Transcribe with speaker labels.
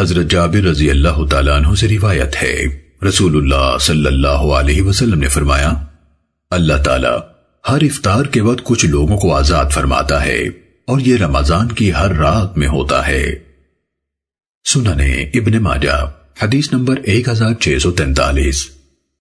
Speaker 1: حضرت جابر رضی اللہ تعالیٰ عنہ سے روایت ہے۔ رسول اللہ صلی اللہ علیہ وسلم نے فرمایا، اللہ تعالیٰ ہر افطار کے وقت کچھ لوگوں کو آزاد فرماتا ہے اور یہ رمضان کی ہر رات میں ہوتا ہے۔ سننے ابن ماجہ، حدیث نمبر ایک ہزار چھ سو تینتالیس۔